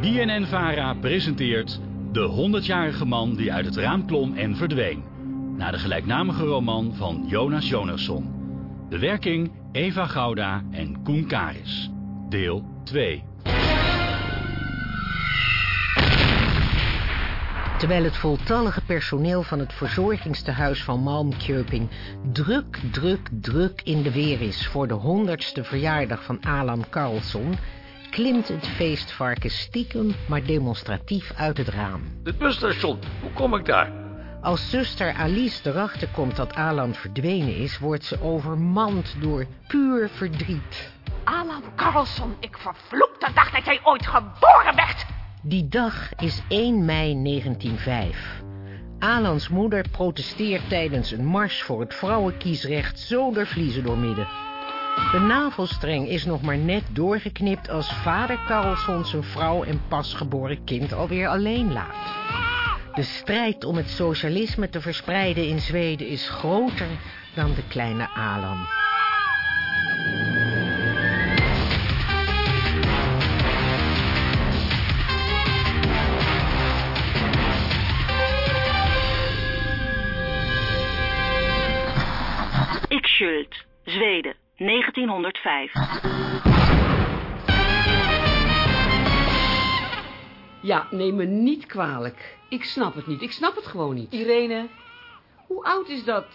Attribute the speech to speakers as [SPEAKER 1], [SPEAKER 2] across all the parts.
[SPEAKER 1] BNN-VARA presenteert De 100-jarige man die uit het raam klom en verdween. Naar de gelijknamige roman van Jonas Jonasson. De werking Eva Gouda en Koen Karis. Deel 2.
[SPEAKER 2] Terwijl het voltallige personeel van het verzorgingstehuis van Malmkjöping druk, druk, druk in de weer is voor de honderdste verjaardag van Alan Carlson, klimt het feestvarken stiekem maar demonstratief uit het raam.
[SPEAKER 3] Het busstation, hoe kom ik daar?
[SPEAKER 2] Als zuster Alice erachter komt dat Alan verdwenen is, wordt ze overmand door puur verdriet.
[SPEAKER 4] Alan Carlson, ik vervloekte dag dat jij ooit geboren werd.
[SPEAKER 2] Die dag is 1 mei 1905. Alans moeder protesteert tijdens een mars voor het vrouwenkiesrecht zo der vliezen doormidden. De navelstreng is nog maar net doorgeknipt als vader Carlson zijn vrouw en pasgeboren kind alweer alleen laat. De strijd om het socialisme te verspreiden in Zweden is groter dan de kleine Alan.
[SPEAKER 5] Ikshult, Zweden, 1905.
[SPEAKER 6] Ja, neem me niet kwalijk. Ik snap het niet. Ik snap het gewoon niet.
[SPEAKER 7] Irene,
[SPEAKER 6] Hoe oud is dat,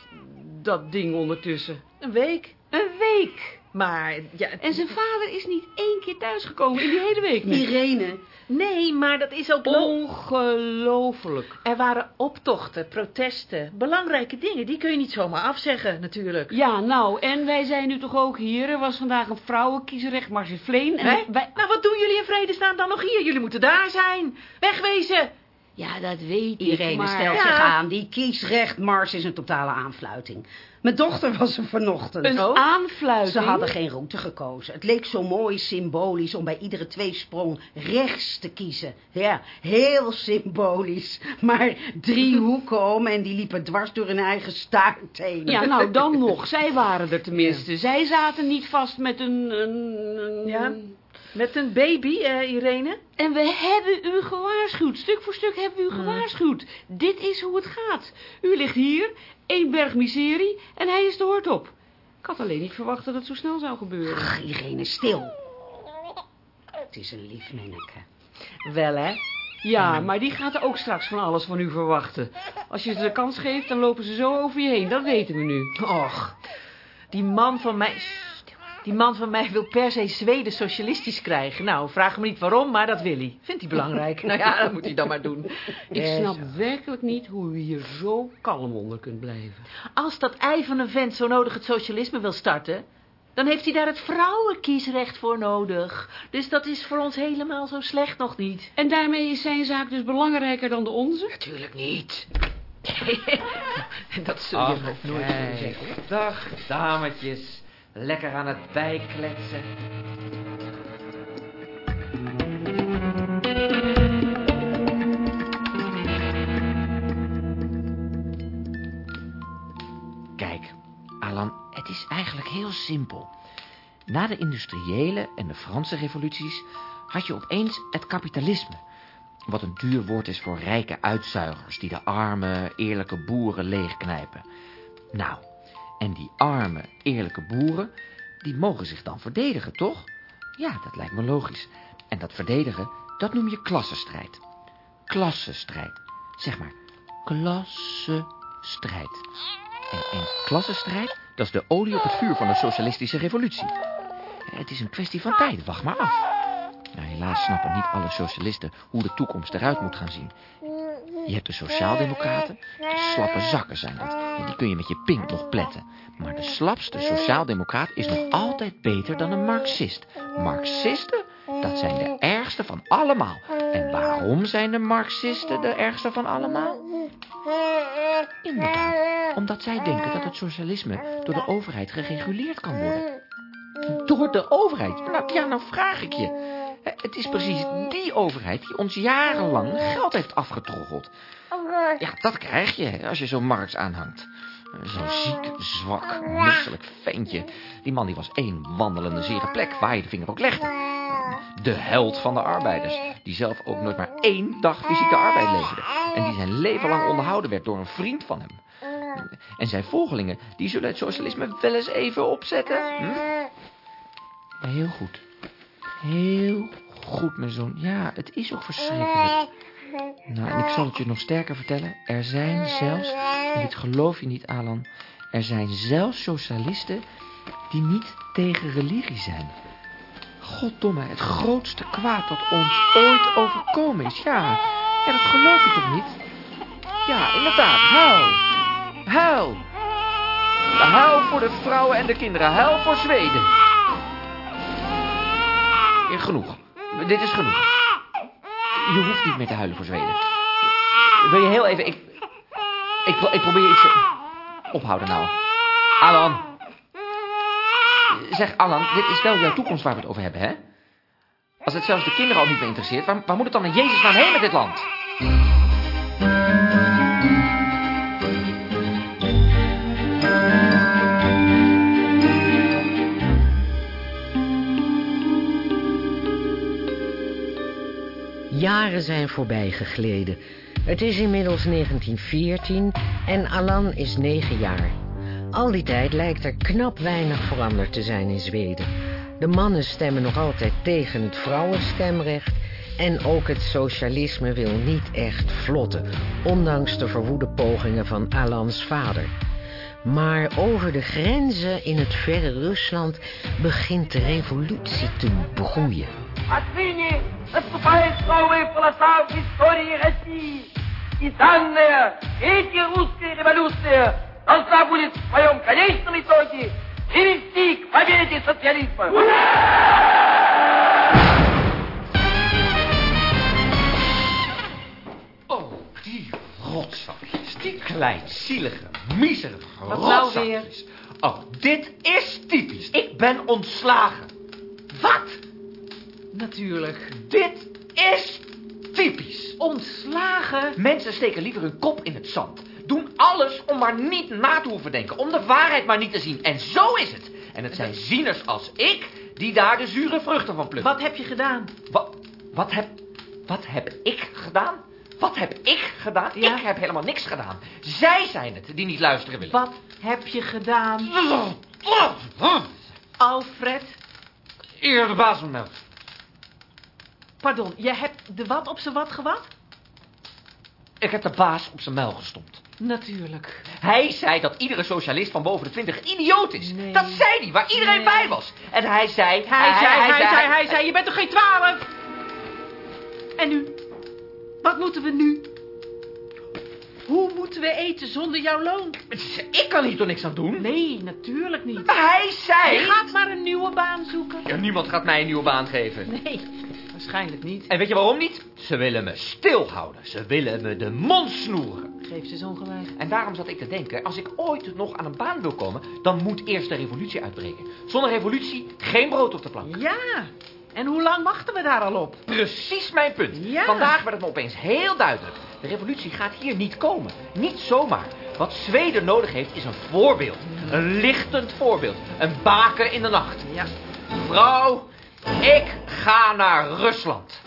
[SPEAKER 6] dat ding ondertussen?
[SPEAKER 7] een week.
[SPEAKER 6] Een week.
[SPEAKER 7] Maar, ja...
[SPEAKER 6] En zijn vader is niet één keer thuisgekomen in die hele week niet.
[SPEAKER 7] Irene. Nee, maar dat is ook... lo-
[SPEAKER 6] Ongelooflijk.
[SPEAKER 7] Er waren optochten, protesten, belangrijke dingen. Die kun je niet zomaar afzeggen, natuurlijk.
[SPEAKER 6] Ja, nou, en wij zijn nu toch ook hier. Er was vandaag een vrouwenkiesrecht Margevleen. En
[SPEAKER 7] Hè?
[SPEAKER 6] wij...
[SPEAKER 7] Nou, wat doen jullie in vredesnaam dan nog hier? Jullie moeten daar zijn. Wegwezen.
[SPEAKER 6] Ja, dat weet ik,
[SPEAKER 8] Irene
[SPEAKER 6] maar...
[SPEAKER 8] stelt
[SPEAKER 7] Ja.
[SPEAKER 8] zich aan. Die kiesrechtmars is een totale aanfluiting. Mijn dochter was er vanochtend.
[SPEAKER 6] Een
[SPEAKER 7] Oh.
[SPEAKER 6] aanfluiting.
[SPEAKER 8] Ze hadden geen route gekozen. Het leek zo mooi symbolisch om bij iedere tweesprong rechts te kiezen. Ja, heel symbolisch. Maar drie hoeken om en die liepen dwars door hun eigen staart heen.
[SPEAKER 6] Ja, nou, dan nog. Zij waren er tenminste. Zij zaten niet vast met een... een, een-
[SPEAKER 7] Ja. Met een baby, eh, Irene.
[SPEAKER 6] En we hebben u gewaarschuwd. Stuk voor stuk hebben we u gewaarschuwd. Dit is hoe het gaat. U ligt hier, één berg miserie, en hij is de hoort op. Ik had alleen niet verwacht dat het zo snel zou gebeuren.
[SPEAKER 8] Ach, Irene, stil. Het is een lief manneke.
[SPEAKER 7] Wel, hè?
[SPEAKER 6] Ja, maar die gaat er ook straks van alles van u verwachten. Als je ze de kans geeft, dan lopen ze zo over je heen. Dat weten we nu.
[SPEAKER 7] Och, die man van mij... Die man van mij wil per se Zweden socialistisch krijgen. Nou, vraag me niet waarom, maar dat wil hij. Vindt hij belangrijk. nou ja, dat moet hij dan maar doen.
[SPEAKER 6] Ik
[SPEAKER 7] Eh,
[SPEAKER 6] snap werkelijk niet hoe u hier zo kalm onder kunt blijven.
[SPEAKER 7] Als dat ei van een vent zo nodig het socialisme wil starten... dan heeft hij daar het vrouwenkiesrecht voor nodig. Dus dat is voor ons helemaal zo slecht nog niet.
[SPEAKER 6] En daarmee is zijn zaak dus belangrijker dan de onze?
[SPEAKER 7] Natuurlijk niet. dat zul je
[SPEAKER 9] Ach,
[SPEAKER 7] nog nooit zeggen.
[SPEAKER 9] Dag, dametjes. Lekker aan het bijkletsen. Kijk, Alan, het is eigenlijk heel simpel. Na de industriële en de Franse revoluties had je opeens het kapitalisme. Wat een duur woord is voor rijke uitzuigers die de arme, eerlijke boeren leegknijpen. Nou, en die arme, eerlijke boeren, die mogen zich dan verdedigen, toch? Ja, dat lijkt me logisch. En dat verdedigen, dat noem je klassenstrijd. Klassenstrijd. Zeg maar, klassenstrijd. En, en klassenstrijd, dat is de olie op het vuur van de socialistische revolutie. Het is een kwestie van tijd, wacht maar af. Nou, helaas snappen niet alle socialisten hoe de toekomst eruit moet gaan zien. Je hebt de sociaaldemocraten, de slappe zakken zijn dat. En die kun je met je pink nog pletten. Maar de slapste sociaaldemocraat is nog altijd beter dan een marxist. Marxisten, dat zijn de ergste van allemaal. En waarom zijn de marxisten de ergste van allemaal? Inderdaad, omdat zij denken dat het socialisme door de overheid gereguleerd kan worden. Door de overheid? Nou, ja, nou vraag ik je. Het is precies die overheid die ons jarenlang geld heeft afgetroggeld. Ja, dat krijg je als je zo'n Marx aanhangt. Zo'n ziek, zwak, misselijk ventje. Die man die was één wandelende zere plek, waar je de vinger ook legde. De held van de arbeiders, die zelf ook nooit maar één dag fysieke arbeid leverde. En die zijn leven lang onderhouden werd door een vriend van hem. En zijn volgelingen, die zullen het socialisme wel eens even opzetten. Hm? Heel goed. Heel goed, mijn zoon. Ja, het is ook verschrikkelijk. Nou, en ik zal het je nog sterker vertellen. Er zijn zelfs, en dit geloof je niet, Alan... er zijn zelfs socialisten die niet tegen religie zijn. Goddomme, het grootste kwaad dat ons ooit overkomen is. Ja, ja dat geloof je toch niet? Ja, inderdaad, huil. Huil. Huil voor de vrouwen en de kinderen. Huil voor Zweden. Genoeg. Dit is genoeg. Je hoeft niet meer te huilen voor Zweden. Wil je heel even... Ik, ik, ik probeer iets... te- Ophouden nou. Alan. Zeg, Alan, dit is wel jouw toekomst waar we het over hebben, hè? Als het zelfs de kinderen al niet meer interesseert... waar, waar moet het dan in Jezus naam heen met dit land?
[SPEAKER 2] Jaren zijn voorbij gegleden. Het is inmiddels 1914 en Alan is negen jaar. Al die tijd lijkt er knap weinig veranderd te zijn in Zweden. De mannen stemmen nog altijd tegen het vrouwenstemrecht... en ook het socialisme wil niet echt vlotten... ondanks de verwoede pogingen van Alans vader. Maar over de grenzen in het verre Rusland begint de revolutie te broeien
[SPEAKER 3] Отныне наступает новая полоса в истории России. И данная, третья русская революция должна будет в своем конечном итоге привести к победе социализма.
[SPEAKER 9] Oh, die rotzakjes. Die kleinzielige, miserige
[SPEAKER 7] Wat nou weer?
[SPEAKER 9] rotzakjes. Oh, dit is typisch. Ik ben ontslagen. Wat?
[SPEAKER 7] Natuurlijk.
[SPEAKER 9] Dit is typisch.
[SPEAKER 7] Ontslagen?
[SPEAKER 9] Mensen steken liever hun kop in het zand. Doen alles om maar niet na te hoeven denken. Om de waarheid maar niet te zien. En zo is het. En het zijn zieners als ik die daar de zure vruchten van plukken.
[SPEAKER 7] Wat heb je gedaan?
[SPEAKER 9] Wat, wat, heb, wat heb ik gedaan? Wat heb ik gedaan?
[SPEAKER 7] Ja?
[SPEAKER 9] Ik heb helemaal niks gedaan. Zij zijn het die niet luisteren willen.
[SPEAKER 7] Wat heb je gedaan? Alfred?
[SPEAKER 9] Eer de baas van melk.
[SPEAKER 7] Pardon, je hebt de wat op zijn wat gewat?
[SPEAKER 9] Ik heb de baas op zijn muil gestompt.
[SPEAKER 7] Natuurlijk.
[SPEAKER 9] Hij zei dat iedere socialist van boven de twintig idioot is.
[SPEAKER 7] Nee.
[SPEAKER 9] Dat zei hij, waar iedereen
[SPEAKER 7] Nee.
[SPEAKER 9] bij was. En hij zei...
[SPEAKER 7] Hij, zei, hij, zei, hij zei, je bent toch geen twaalf? En nu? Wat moeten we nu? Hoe moeten we eten zonder jouw loon?
[SPEAKER 9] Ik kan hier toch niks aan doen?
[SPEAKER 7] Nee, natuurlijk niet.
[SPEAKER 9] Maar hij zei...
[SPEAKER 7] Je gaat maar een nieuwe baan zoeken.
[SPEAKER 9] Ja, niemand gaat mij een nieuwe baan geven.
[SPEAKER 7] Nee, waarschijnlijk niet.
[SPEAKER 9] En weet je waarom niet? Ze willen me stilhouden. Ze willen me de mond snoeren.
[SPEAKER 7] Geef ze zo'n gelijk.
[SPEAKER 9] En daarom zat ik te denken, als ik ooit nog aan een baan wil komen, dan moet eerst de revolutie uitbreken. Zonder revolutie geen brood op de plank.
[SPEAKER 7] Ja, en hoe lang wachten we daar al op?
[SPEAKER 9] Precies mijn punt.
[SPEAKER 7] Ja.
[SPEAKER 9] Vandaag werd het me opeens heel duidelijk. De revolutie gaat hier niet komen. Niet zomaar. Wat Zweden nodig heeft is een voorbeeld. Een lichtend voorbeeld. Een baken in de nacht.
[SPEAKER 7] Ja,
[SPEAKER 9] Vrouw, ik ga naar Rusland.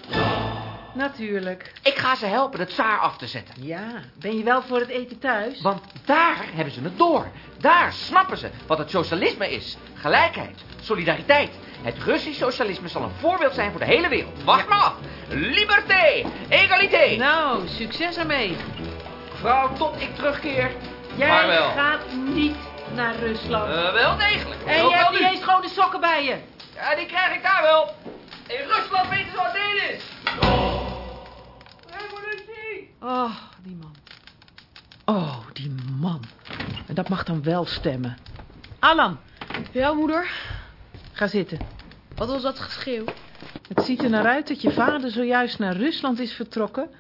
[SPEAKER 7] natuurlijk.
[SPEAKER 9] Ik ga ze helpen de tsaar af te zetten.
[SPEAKER 7] Ja, ben je wel voor het eten thuis?
[SPEAKER 9] Want daar hebben ze het door. Daar snappen ze wat het socialisme is. Gelijkheid, solidariteit. Het Russisch socialisme zal een voorbeeld zijn voor de hele wereld. Wacht maar af. Liberté, egalité.
[SPEAKER 7] Nou, succes ermee.
[SPEAKER 9] Vrouw, tot ik terugkeer.
[SPEAKER 7] Jij gaat niet naar Rusland.
[SPEAKER 9] Eh, wel degelijk.
[SPEAKER 7] en je
[SPEAKER 9] wel
[SPEAKER 7] hebt niet
[SPEAKER 9] nu.
[SPEAKER 7] eens schone sokken bij je.
[SPEAKER 9] Ja, die krijg ik daar wel. In Rusland weten ze wat dit is. Revolutie.
[SPEAKER 7] Oh, die man. Oh, die man. En dat mag dan wel stemmen. Alan,
[SPEAKER 10] Ja, moeder.
[SPEAKER 7] ga zitten.
[SPEAKER 10] Wat was dat geschreeuw?
[SPEAKER 7] Het ziet er naar uit dat je vader zojuist naar Rusland is vertrokken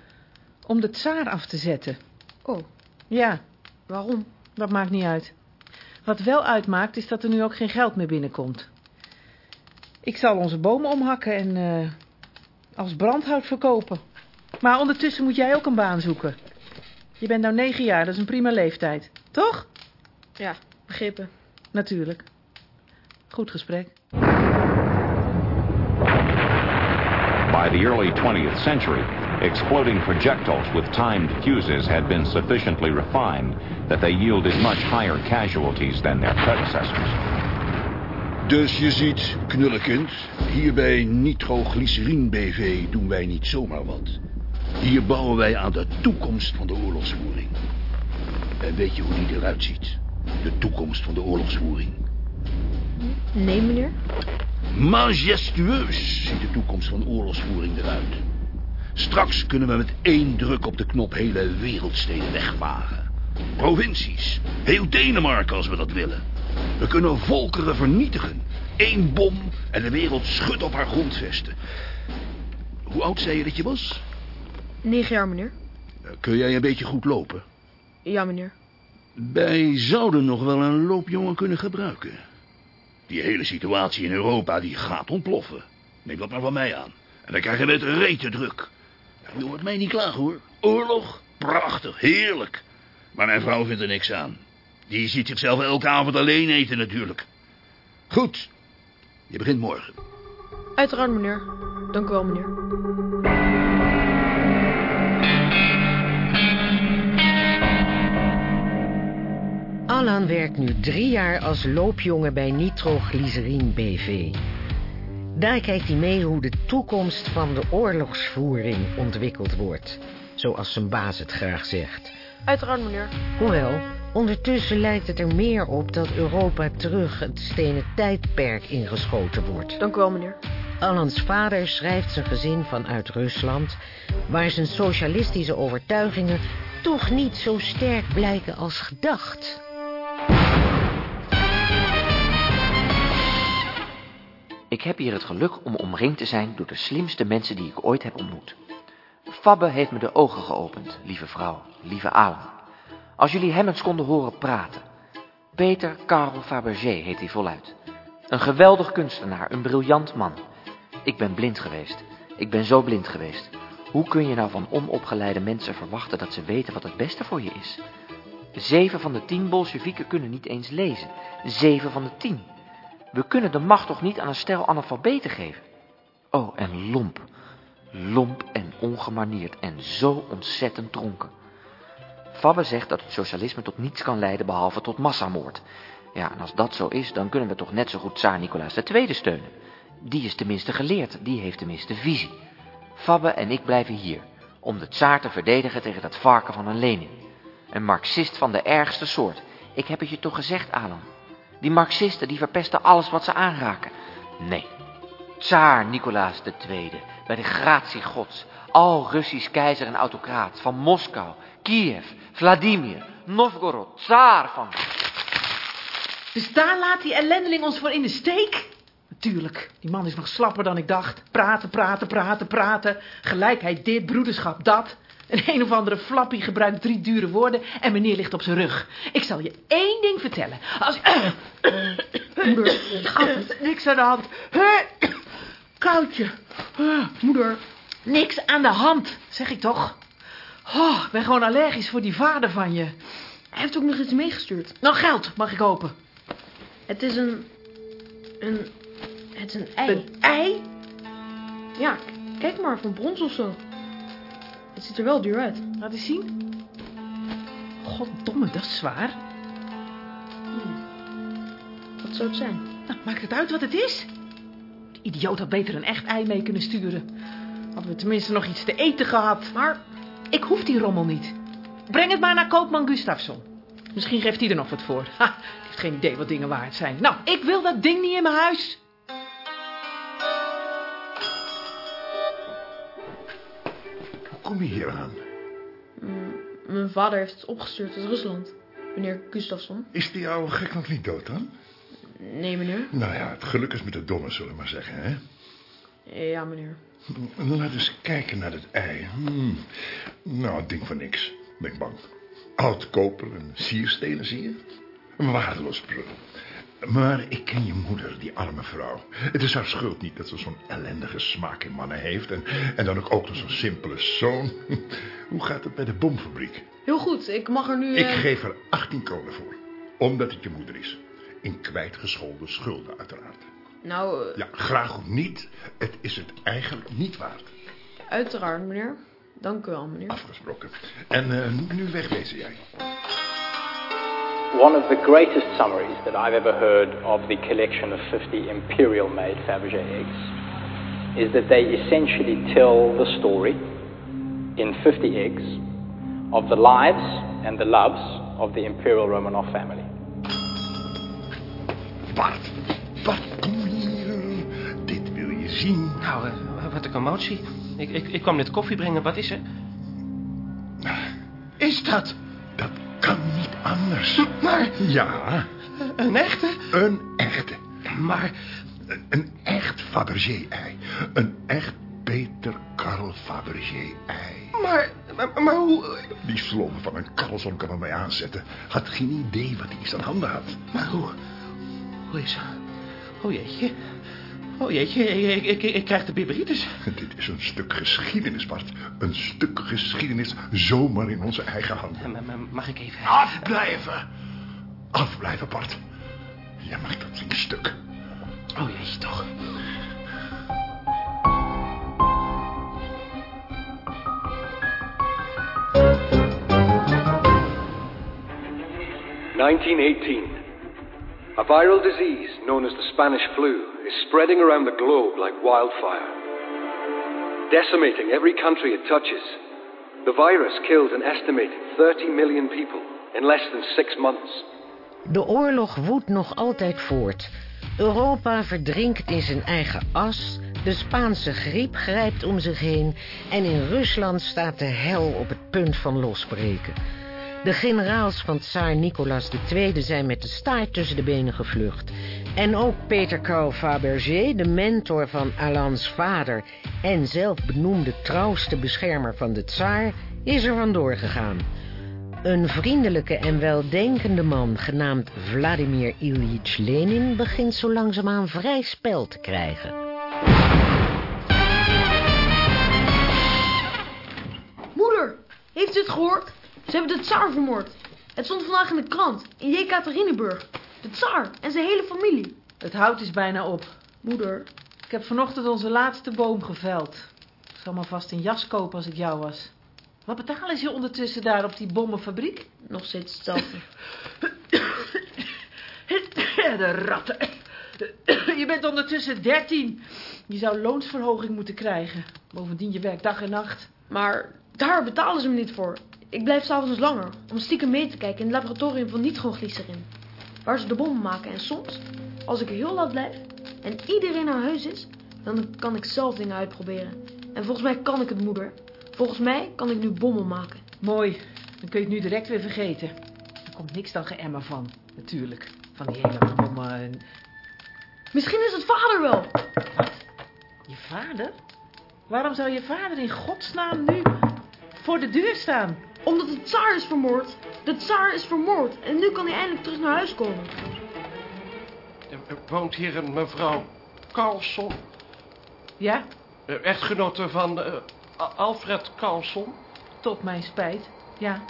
[SPEAKER 7] om de tsaar af te zetten.
[SPEAKER 10] Oh,
[SPEAKER 7] Ja,
[SPEAKER 10] waarom?
[SPEAKER 7] dat maakt niet uit. Wat wel uitmaakt is dat er nu ook geen geld meer binnenkomt. Ik zal onze bomen omhakken en eh, als brandhout verkopen. Maar ondertussen moet jij ook een baan zoeken. Je bent nou negen jaar, dat is een prima leeftijd. Toch?
[SPEAKER 10] Ja, begrippen.
[SPEAKER 7] Natuurlijk. Goed gesprek.
[SPEAKER 11] By the early 20th century, exploding projectiles with timed fuses had been sufficiently refined that they yielded much higher casualties than their predecessors.
[SPEAKER 12] Dus je ziet, knullekind, hier bij Nitroglycerine BV doen wij niet zomaar wat. Hier bouwen wij aan de toekomst van de oorlogsvoering. En weet je hoe die eruit ziet? De toekomst van de oorlogsvoering.
[SPEAKER 10] Nee, meneer.
[SPEAKER 12] Majestueus ziet de toekomst van oorlogsvoering eruit. Straks kunnen we met één druk op de knop hele wereldsteden wegvagen. Provincies, heel Denemarken als we dat willen. We kunnen volkeren vernietigen. Eén bom en de wereld schudt op haar grondvesten. Hoe oud zei je dat je was?
[SPEAKER 10] Negen jaar, meneer.
[SPEAKER 12] Kun jij een beetje goed lopen?
[SPEAKER 10] Ja, meneer.
[SPEAKER 12] Wij zouden nog wel een loopjongen kunnen gebruiken. Die hele situatie in Europa die gaat ontploffen. Neem dat maar van mij aan. En dan krijgen we het rete druk. Je hoort mij niet klagen hoor. Oorlog, prachtig, heerlijk. Maar mijn vrouw vindt er niks aan. Die ziet zichzelf elke avond alleen eten natuurlijk. Goed, je begint morgen.
[SPEAKER 10] Uiteraard, meneer. Dank u wel, meneer.
[SPEAKER 2] Alan werkt nu drie jaar als loopjongen bij Nitroglycerine BV. Daar kijkt hij mee hoe de toekomst van de oorlogsvoering ontwikkeld wordt. Zoals zijn baas het graag zegt.
[SPEAKER 10] Uiteraard, meneer.
[SPEAKER 2] Hoewel, ondertussen lijkt het er meer op dat Europa terug het stenen tijdperk ingeschoten wordt.
[SPEAKER 10] Dank u wel, meneer.
[SPEAKER 2] Alans vader schrijft zijn gezin vanuit Rusland... waar zijn socialistische overtuigingen toch niet zo sterk blijken als gedacht.
[SPEAKER 9] Ik heb hier het geluk om omringd te zijn door de slimste mensen die ik ooit heb ontmoet. Fabbe heeft me de ogen geopend, lieve vrouw, lieve Alan. Als jullie hem eens konden horen praten. Peter Karel Fabergé heet hij voluit. Een geweldig kunstenaar, een briljant man. Ik ben blind geweest. Ik ben zo blind geweest. Hoe kun je nou van onopgeleide mensen verwachten dat ze weten wat het beste voor je is? Zeven van de tien Bolsjewieken kunnen niet eens lezen. Zeven van de tien. We kunnen de macht toch niet aan een stel analfabeten geven? Oh, en lomp. Lomp en ongemanierd en zo ontzettend dronken. Fabbe zegt dat het socialisme tot niets kan leiden behalve tot massamoord. Ja, en als dat zo is, dan kunnen we toch net zo goed Tsaar Nicolaas II steunen. Die is tenminste geleerd, die heeft tenminste visie. Fabbe en ik blijven hier, om de tsaar te verdedigen tegen dat varken van een Lenin. Een marxist van de ergste soort. Ik heb het je toch gezegd, Alan? Die marxisten, die verpesten alles wat ze aanraken. Nee, tsaar Nicolaas II, bij de gratie gods, al Russisch keizer en autocraat, van Moskou, Kiev, Vladimir, Novgorod, tsaar van...
[SPEAKER 7] Dus daar laat die ellendeling ons voor in de steek? Natuurlijk, die man is nog slapper dan ik dacht. Praten, praten, praten, praten. Gelijkheid dit, broederschap dat. Een een of andere flappie gebruikt drie dure woorden en meneer ligt op zijn rug. Ik zal je één ding vertellen. Als... Moeder, niks aan de hand. Koudje. Moeder, niks aan de hand, zeg ik toch. Oh, ik ben gewoon allergisch voor die vader van je.
[SPEAKER 10] Hij heeft ook nog iets meegestuurd.
[SPEAKER 7] Nou, geld, mag ik hopen.
[SPEAKER 10] Het is een... Een... Het is een ei.
[SPEAKER 7] Een ei?
[SPEAKER 10] Ja, kijk maar, van brons of zo. Het ziet er wel duur uit.
[SPEAKER 7] Laat eens zien. Goddomme, dat is zwaar.
[SPEAKER 10] Wat zou het zijn?
[SPEAKER 7] Nou, maakt het uit wat het is? De idioot had beter een echt ei mee kunnen sturen. Hadden we tenminste nog iets te eten gehad. Maar ik hoef die rommel niet. Breng het maar naar koopman Gustafsson. Misschien geeft hij er nog wat voor. Ha, die heeft geen idee wat dingen waard zijn. Nou, ik wil dat ding niet in mijn huis.
[SPEAKER 13] Hoe kom je hier aan?
[SPEAKER 10] Mm, mijn vader heeft het opgestuurd uit Rusland. Meneer Gustafsson.
[SPEAKER 13] Is die oude gek nog niet dood dan?
[SPEAKER 10] Nee, meneer.
[SPEAKER 13] Nou ja, het geluk is met de domme, zullen we maar zeggen, hè?
[SPEAKER 10] Ja, meneer.
[SPEAKER 13] Laat eens kijken naar het ei. Hmm. Nou, het ding van niks. Ben ik bang. Oud koper en sierstenen, zie je? Een waardeloos prul. Maar ik ken je moeder, die arme vrouw. Het is haar schuld niet dat ze zo'n ellendige smaak in mannen heeft... en, en dan ook, ook nog zo'n simpele zoon. Hoe gaat het bij de bomfabriek?
[SPEAKER 10] Heel goed, ik mag er nu...
[SPEAKER 13] Ik
[SPEAKER 10] eh,
[SPEAKER 13] geef er 18 kolen voor. Omdat het je moeder is. In kwijtgescholden schulden, uiteraard.
[SPEAKER 10] Nou,
[SPEAKER 13] Ja, graag of niet, het is het eigenlijk niet waard.
[SPEAKER 10] uiteraard, meneer. Dank u wel, meneer.
[SPEAKER 13] Afgesproken. En eh, nu wegwezen jij.
[SPEAKER 14] One of the greatest summaries that I've ever heard of the collection of 50 imperial made Fabergé eggs is that they essentially tell the story in 50 eggs of the lives and the loves of the imperial Romanov family.
[SPEAKER 13] Bart.
[SPEAKER 15] Nou, eh, wat een commotie. Ik, ik, ik kwam net koffie brengen. Wat is er?
[SPEAKER 13] Is dat? Dat kan niet anders. Maar... Ja.
[SPEAKER 15] Een echte?
[SPEAKER 13] Een echte. Maar... Een, een echt Fabergé-ei. Een echt Peter Karl Fabergé-ei.
[SPEAKER 15] Maar, maar, maar hoe...
[SPEAKER 13] Die sloven van een Carlson kan er mij aanzetten. Had geen idee wat hij iets aan handen had.
[SPEAKER 15] Maar hoe... Hoe is... Oh jeetje. Oh jeetje, ik, ik, ik, ik krijg de bibberitis.
[SPEAKER 13] Dit is een stuk geschiedenis, Bart. Een stuk geschiedenis zomaar in onze eigen handen.
[SPEAKER 15] Mag ik even...
[SPEAKER 13] Afblijven. Afblijven, Bart. Jij maakt dat ding stuk.
[SPEAKER 15] Oh jeetje, toch.
[SPEAKER 16] Nineteen eighteen. A viral disease known as the Spanish flu is spreading around the globe like wildfire, decimating every country it touches. The virus killed an estimated 30 million people in less than six months.
[SPEAKER 2] De oorlog woedt nog altijd voort. Europa verdrinkt in zijn eigen as. De Spaanse griep grijpt om zich heen. En in Rusland staat de hel op het punt van losbreken. De generaals van tsaar Nicolas II zijn met de staart tussen de benen gevlucht. En ook Peter Karl Fabergé, de mentor van Alans vader... en zelfbenoemde trouwste beschermer van de tsaar, is er vandoor gegaan. Een vriendelijke en weldenkende man genaamd Vladimir Ilyich Lenin begint zo langzaamaan vrij spel te krijgen.
[SPEAKER 10] Moeder, heeft u het gehoord? Ze hebben de tsaar vermoord. Het stond vandaag in de krant, in Jekaterinenburg. De tsaar en zijn hele familie.
[SPEAKER 7] Het hout is bijna op.
[SPEAKER 10] Moeder.
[SPEAKER 7] Ik heb vanochtend onze laatste boom geveld. Ik zal maar vast een jas kopen als ik jou was. Wat betalen ze ondertussen daar op die bommenfabriek?
[SPEAKER 10] Nog steeds hetzelfde.
[SPEAKER 7] De ratten. Je bent ondertussen dertien. Je zou loonsverhoging moeten krijgen. Bovendien, je werkt dag en nacht.
[SPEAKER 10] Maar daar betalen ze me niet voor. Ik blijf s'avonds langer om stiekem mee te kijken in het laboratorium van nitroglycerin. Waar ze de bommen maken. En soms, als ik heel laat blijf en iedereen naar huis is, dan kan ik zelf dingen uitproberen. En volgens mij kan ik het, moeder. Volgens mij kan ik nu bommen maken.
[SPEAKER 7] Mooi. Dan kun je het nu direct weer vergeten. Er komt niks dan geëmmer van, natuurlijk. Van die hele bommen. en-
[SPEAKER 10] Misschien is het vader wel.
[SPEAKER 7] Je vader? Waarom zou je vader in godsnaam nu voor de deur staan?
[SPEAKER 10] Omdat de tsaar is vermoord. De tsaar is vermoord. En nu kan hij eindelijk terug naar huis komen.
[SPEAKER 15] Er, woont hier een mevrouw Carlson.
[SPEAKER 7] Ja,
[SPEAKER 15] eh, Echtgenote van eh, Alfred Carlson.
[SPEAKER 7] tot mijn spijt. Ja,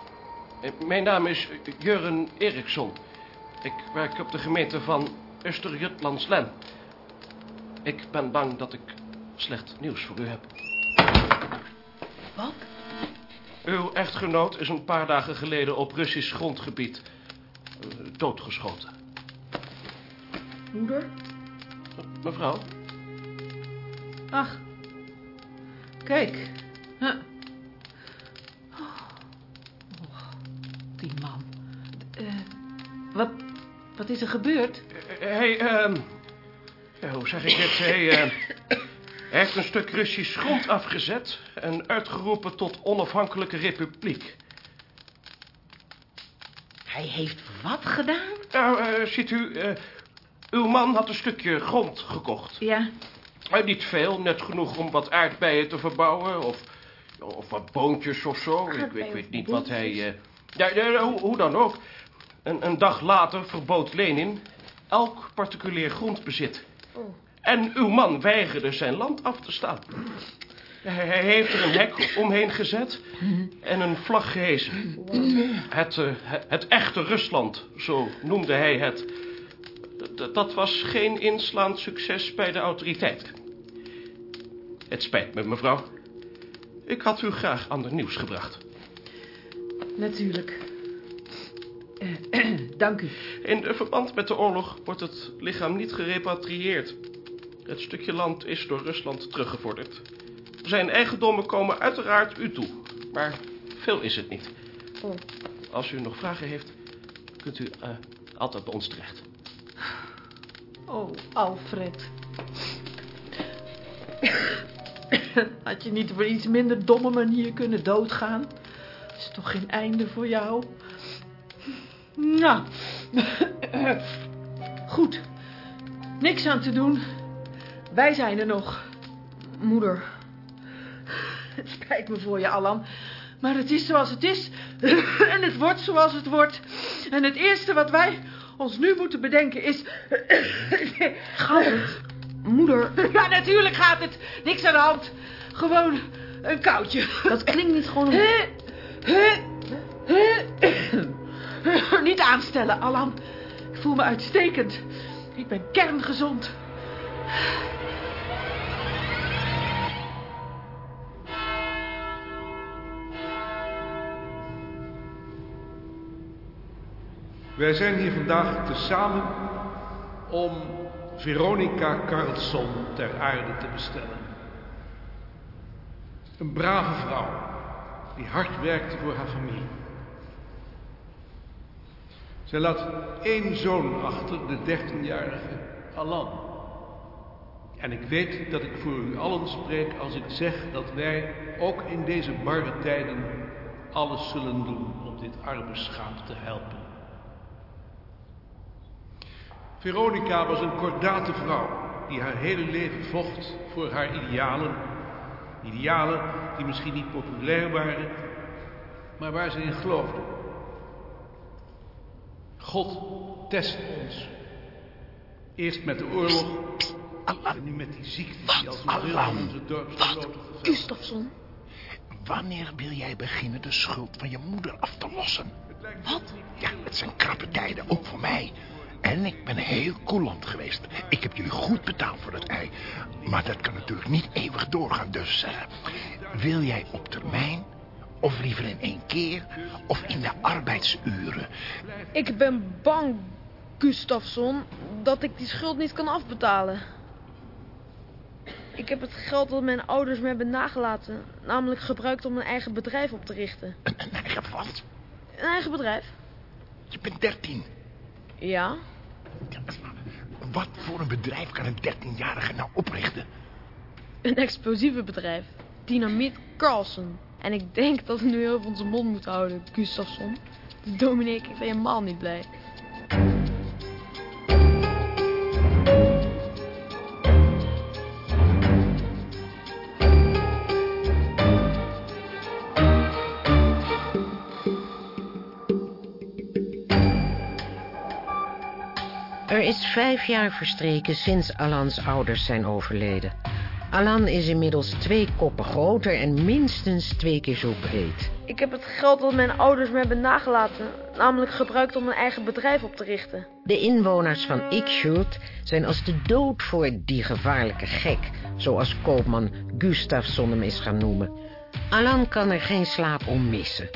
[SPEAKER 15] Eh, Mijn naam is Jurgen Eriksson. Ik werk op de gemeente van Östergötlandslen. Ik ben bang dat ik slecht nieuws voor u heb.
[SPEAKER 7] Wat?
[SPEAKER 15] Uw echtgenoot is een paar dagen geleden op Russisch grondgebied eh, doodgeschoten.
[SPEAKER 10] Moeder?
[SPEAKER 15] Mevrouw?
[SPEAKER 7] ach. Kijk. Huh. Oh, die man. Eh, wat, wat is er gebeurd?
[SPEAKER 15] Hij, ehm ja, hoe zeg ik het? Hij, eh, hij heeft een stuk Russisch grond afgezet en uitgeroepen tot onafhankelijke republiek.
[SPEAKER 7] Hij heeft wat gedaan?
[SPEAKER 15] Nou, eh, ziet u, eh, uw man had een stukje grond gekocht.
[SPEAKER 7] Ja.
[SPEAKER 15] Eh, niet veel, net genoeg om wat aardbeien te verbouwen of, of wat boontjes of zo. Ik, ik weet niet wat hij... ja, ja, hoe, hoe dan ook. Een, een dag later verbood Lenin elk particulier grondbezit.
[SPEAKER 10] Oh.
[SPEAKER 15] En uw man weigerde zijn land af te staan. Hij, heeft er een hek omheen gezet en een vlag gehezen. Het, eh, het, echte Rusland, zo noemde hij het. D- dat was geen inslaand succes bij de autoriteiten. Het spijt me, mevrouw. Ik had u graag ander nieuws gebracht.
[SPEAKER 7] Natuurlijk. Eh, dank u.
[SPEAKER 15] In verband met de oorlog wordt het lichaam niet gerepatrieerd. Het stukje land is door Rusland teruggevorderd. Zijn eigendommen komen uiteraard u toe, maar veel is het niet.
[SPEAKER 10] Oh.
[SPEAKER 15] Als u nog vragen heeft, kunt u eh, altijd bij ons terecht.
[SPEAKER 7] Oh, Alfred. Had je niet op een iets minder domme manier kunnen doodgaan? Is toch geen einde voor jou? Nou, goed. Niks aan te doen. Wij zijn er nog.
[SPEAKER 10] Moeder.
[SPEAKER 7] Het spijt me voor je, Alan. Maar het is zoals het is. En het wordt zoals het wordt. En het eerste wat wij ons nu moeten bedenken is...
[SPEAKER 10] Gaat het? Moeder.
[SPEAKER 7] Ja, natuurlijk gaat het. Niks aan de hand. Gewoon een koudje.
[SPEAKER 10] Dat klinkt niet gewoon...
[SPEAKER 7] Niet aanstellen, Alan. Ik voel me uitstekend. Ik ben kerngezond.
[SPEAKER 17] Wij zijn hier vandaag tezamen om Veronica Carlsson ter aarde te bestellen. Een brave vrouw die hard werkte voor haar familie. Zij laat één zoon achter, de dertienjarige Alan. En ik weet dat ik voor u allen spreek als ik zeg dat wij ook in deze barre tijden alles zullen doen om dit arme schaap te helpen. Veronica was een kordate vrouw die haar hele leven vocht voor haar idealen. Idealen die misschien niet populair waren, maar waar ze in geloofde. God test ons. Eerst met de oorlog en nu met die ziekte dorpsgenoten
[SPEAKER 10] Gustafsson.
[SPEAKER 12] Wanneer wil jij beginnen de schuld van je moeder af te lossen? Wat? Ja, het zijn krappe tijden, ook voor mij. En ik ben heel coulant geweest. Ik heb jullie goed betaald voor dat ei. Maar dat kan natuurlijk niet eeuwig doorgaan. Dus eh, wil jij op termijn? Of liever in één keer? Of in de arbeidsuren?
[SPEAKER 10] Ik ben bang, Gustafsson, dat ik die schuld niet kan afbetalen. Ik heb het geld dat mijn ouders me hebben nagelaten, namelijk gebruikt om een eigen bedrijf op te richten.
[SPEAKER 12] Een, een eigen wat?
[SPEAKER 10] Een eigen bedrijf?
[SPEAKER 12] Je bent dertien.
[SPEAKER 10] Ja.
[SPEAKER 12] Wat voor een bedrijf kan een dertienjarige nou oprichten?
[SPEAKER 10] Een explosievenbedrijf. Dynamiet Carlson. En ik denk dat we nu heel veel onze mond moeten houden, Gustafsson. De dominee kijkt helemaal niet blij.
[SPEAKER 2] Is vijf jaar verstreken sinds Alans ouders zijn overleden. Alan is inmiddels twee koppen groter en minstens twee keer zo breed.
[SPEAKER 10] Ik heb het geld dat mijn ouders me hebben nagelaten, namelijk gebruikt om een eigen bedrijf op te richten.
[SPEAKER 2] De inwoners van Ikschult zijn als de dood voor die gevaarlijke gek, zoals koopman Gustafsson hem is gaan noemen. Alan kan er geen slaap om missen.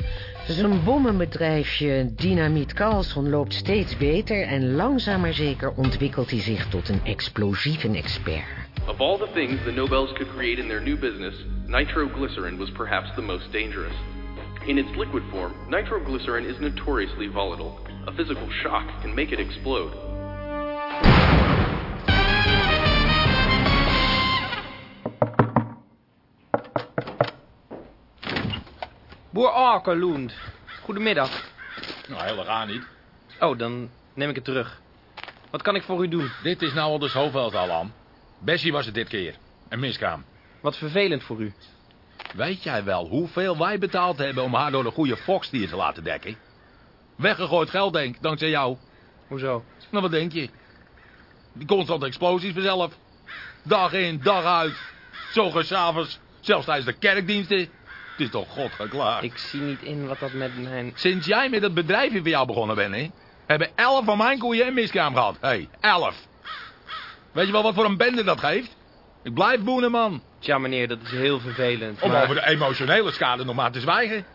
[SPEAKER 2] Zijn bommenbedrijfje Dynamiet Carlson loopt steeds beter en langzaam maar zeker ontwikkelt hij zich tot een explosieven-expert.
[SPEAKER 18] Of all the things the Nobels could create in their new business, nitroglycerin was perhaps the most dangerous. In its liquid form, nitroglycerin is notoriously volatile. A physical shock can make it explode.
[SPEAKER 9] Boer Arkelund. Goedemiddag.
[SPEAKER 19] Nou, helemaal niet.
[SPEAKER 9] Oh, dan neem ik het terug. Wat kan ik voor u doen?
[SPEAKER 19] Dit is nou al de aan. Bessie was het dit keer. Een miskraam.
[SPEAKER 9] Wat vervelend voor u.
[SPEAKER 19] Weet jij wel hoeveel wij betaald hebben om haar door de goede Fox-dier te laten dekken? Weggegooid geld, denk dankzij jou.
[SPEAKER 9] Hoezo?
[SPEAKER 19] Nou, wat denk je? Die constante explosies vanzelf. Dag in, dag uit. Zo s'avonds. Zelfs tijdens de kerkdiensten. Het is toch God geklaagd.
[SPEAKER 20] Ik zie niet in wat dat met mijn...
[SPEAKER 19] Sinds jij met het bedrijf hier bij jou begonnen bent, hè, hebben elf van mijn koeien een miskraam gehad. Hé, hey, elf. Weet je wel wat voor een bende dat geeft? Ik blijf boenen, man.
[SPEAKER 20] Tja, meneer, dat is heel vervelend.
[SPEAKER 19] Om
[SPEAKER 20] maar-
[SPEAKER 19] over de emotionele schade nog maar te zwijgen.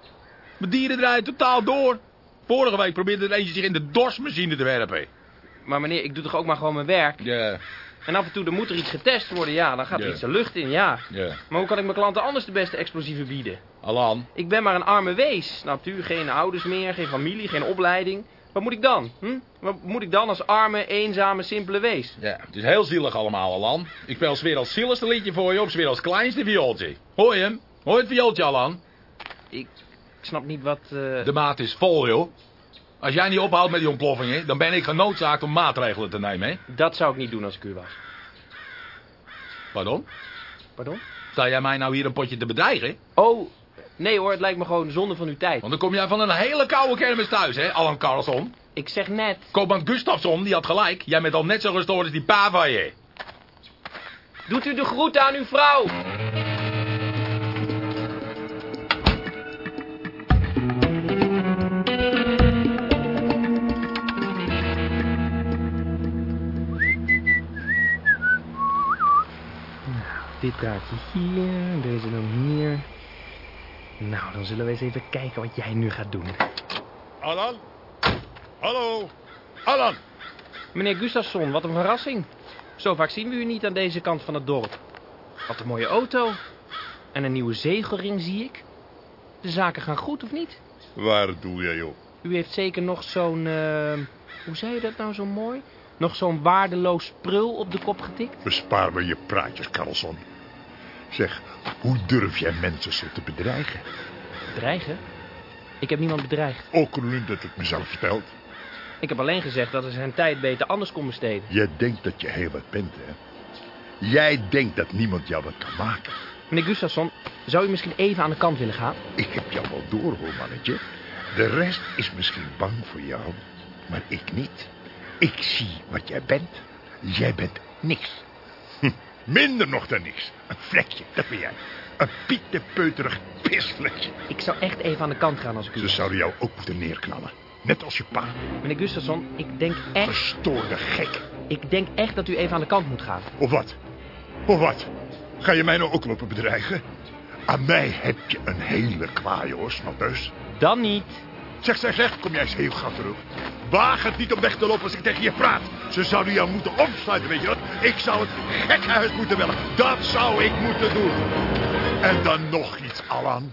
[SPEAKER 19] Mijn dieren draaien totaal door. Vorige week probeerde er eentje zich in de dorsmachine te werpen.
[SPEAKER 20] Maar meneer, ik doe toch ook maar gewoon mijn werk?
[SPEAKER 19] Ja.
[SPEAKER 20] En af en toe dan moet er iets getest worden, ja. Dan gaat er iets de lucht in, ja.
[SPEAKER 19] Ja.
[SPEAKER 20] Maar hoe kan ik mijn klanten anders de beste explosieven bieden?
[SPEAKER 19] Alan.
[SPEAKER 20] Ik ben maar een arme wees, snapt u? Geen ouders meer, geen familie, geen opleiding. Wat moet ik dan? Hm? Wat moet ik dan als arme, eenzame, simpele wees?
[SPEAKER 19] Ja, het is heel zielig allemaal, Alan. Ik speel sfeer als zieligste liedje voor je op, sfeer als kleinste viooltje. Hoor je hem? Hoor het viooltje, Alan?
[SPEAKER 20] Ik, ik snap niet wat... eh,
[SPEAKER 19] De maat is vol, joh. Als jij niet ophoudt met die ontploffingen, dan ben ik genoodzaakt om maatregelen te nemen, hè?
[SPEAKER 20] Dat zou ik niet doen als ik u was.
[SPEAKER 19] Pardon?
[SPEAKER 20] Pardon?
[SPEAKER 19] Sta jij mij nou hier een potje te bedreigen?
[SPEAKER 20] Oh, nee hoor, het lijkt me gewoon zonde van uw tijd.
[SPEAKER 19] Want dan kom jij van een hele koude kermis thuis, hè, Alan Carlson?
[SPEAKER 20] Ik zeg net...
[SPEAKER 19] Koopman Gustafsson, die had gelijk. Jij bent al net zo gestoord als die pa van je.
[SPEAKER 20] Doet u de groeten aan uw vrouw! Dit draadje hier, deze dan hier. Nou, dan zullen we eens even kijken wat jij nu gaat doen.
[SPEAKER 19] Alan? Hallo? Alan?
[SPEAKER 20] Meneer Gustafsson, wat een verrassing. Zo vaak zien we u niet aan deze kant van het dorp. Wat een mooie auto. En een nieuwe zegelring zie ik. De zaken gaan goed, of niet?
[SPEAKER 13] Waar doe jij op?
[SPEAKER 20] U heeft zeker nog zo'n... eh, hoe zei je dat nou zo mooi? Nog zo'n waardeloos prul op de kop getikt?
[SPEAKER 13] Bespaar me je praatjes, Carlson. Zeg, hoe durf jij mensen zo te bedreigen?
[SPEAKER 20] Bedreigen? Ik heb niemand bedreigd.
[SPEAKER 13] Ook nu dat het mezelf vertelt.
[SPEAKER 20] Ik heb alleen gezegd dat hij zijn tijd beter anders kon besteden.
[SPEAKER 13] Jij denkt dat je heel wat bent, hè? Jij denkt dat niemand jou wat kan maken.
[SPEAKER 20] Meneer Gustafsson, zou u misschien even aan de kant willen gaan?
[SPEAKER 13] Ik heb jou wel door, hoor, mannetje. De rest is misschien bang voor jou, maar ik niet. Ik zie wat jij bent. Jij bent niks. Minder nog dan niks. Een vlekje, dat ben jij. Een pietenpeuterig pisletje.
[SPEAKER 20] Ik zou echt even aan de kant gaan als ik u...
[SPEAKER 13] Ze zouden jou ook moeten neerknallen. Net als je pa.
[SPEAKER 20] Meneer Gustafsson, ik denk echt...
[SPEAKER 13] Gestoorde gek.
[SPEAKER 20] Ik denk echt dat u even aan de kant moet gaan.
[SPEAKER 13] Of wat? Of wat? Ga je mij nou ook lopen bedreigen? Aan mij heb je een hele kwaaie, hoor, snappeus.
[SPEAKER 20] Dan niet.
[SPEAKER 13] Zeg, zeg, zeg, kom jij eens heel gauw terug. Waag het niet om weg te lopen als ik tegen je praat. Ze zouden jou moeten opsluiten, weet je wat? Ik zou het gekhuis moeten bellen. Dat zou ik moeten doen. En dan nog iets, Alan.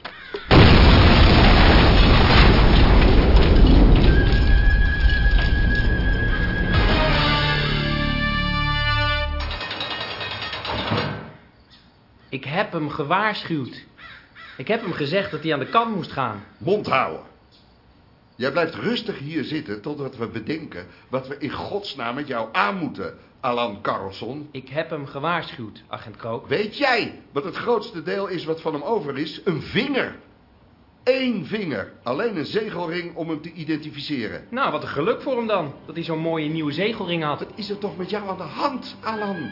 [SPEAKER 20] Ik heb hem gewaarschuwd. Ik heb hem gezegd dat hij aan de kant moest gaan.
[SPEAKER 21] Mond houden. Jij blijft rustig hier zitten totdat we bedenken wat we in godsnaam met jou aan moeten, Alan Carlson.
[SPEAKER 20] Ik heb hem gewaarschuwd, agent Krook.
[SPEAKER 21] Weet jij wat het grootste deel is wat van hem over is? Een vinger. Eén vinger. Alleen een zegelring om hem te identificeren.
[SPEAKER 20] Nou, wat een geluk voor hem dan. Dat hij zo'n mooie nieuwe zegelring had.
[SPEAKER 21] Wat is er toch met jou aan de hand, Alan?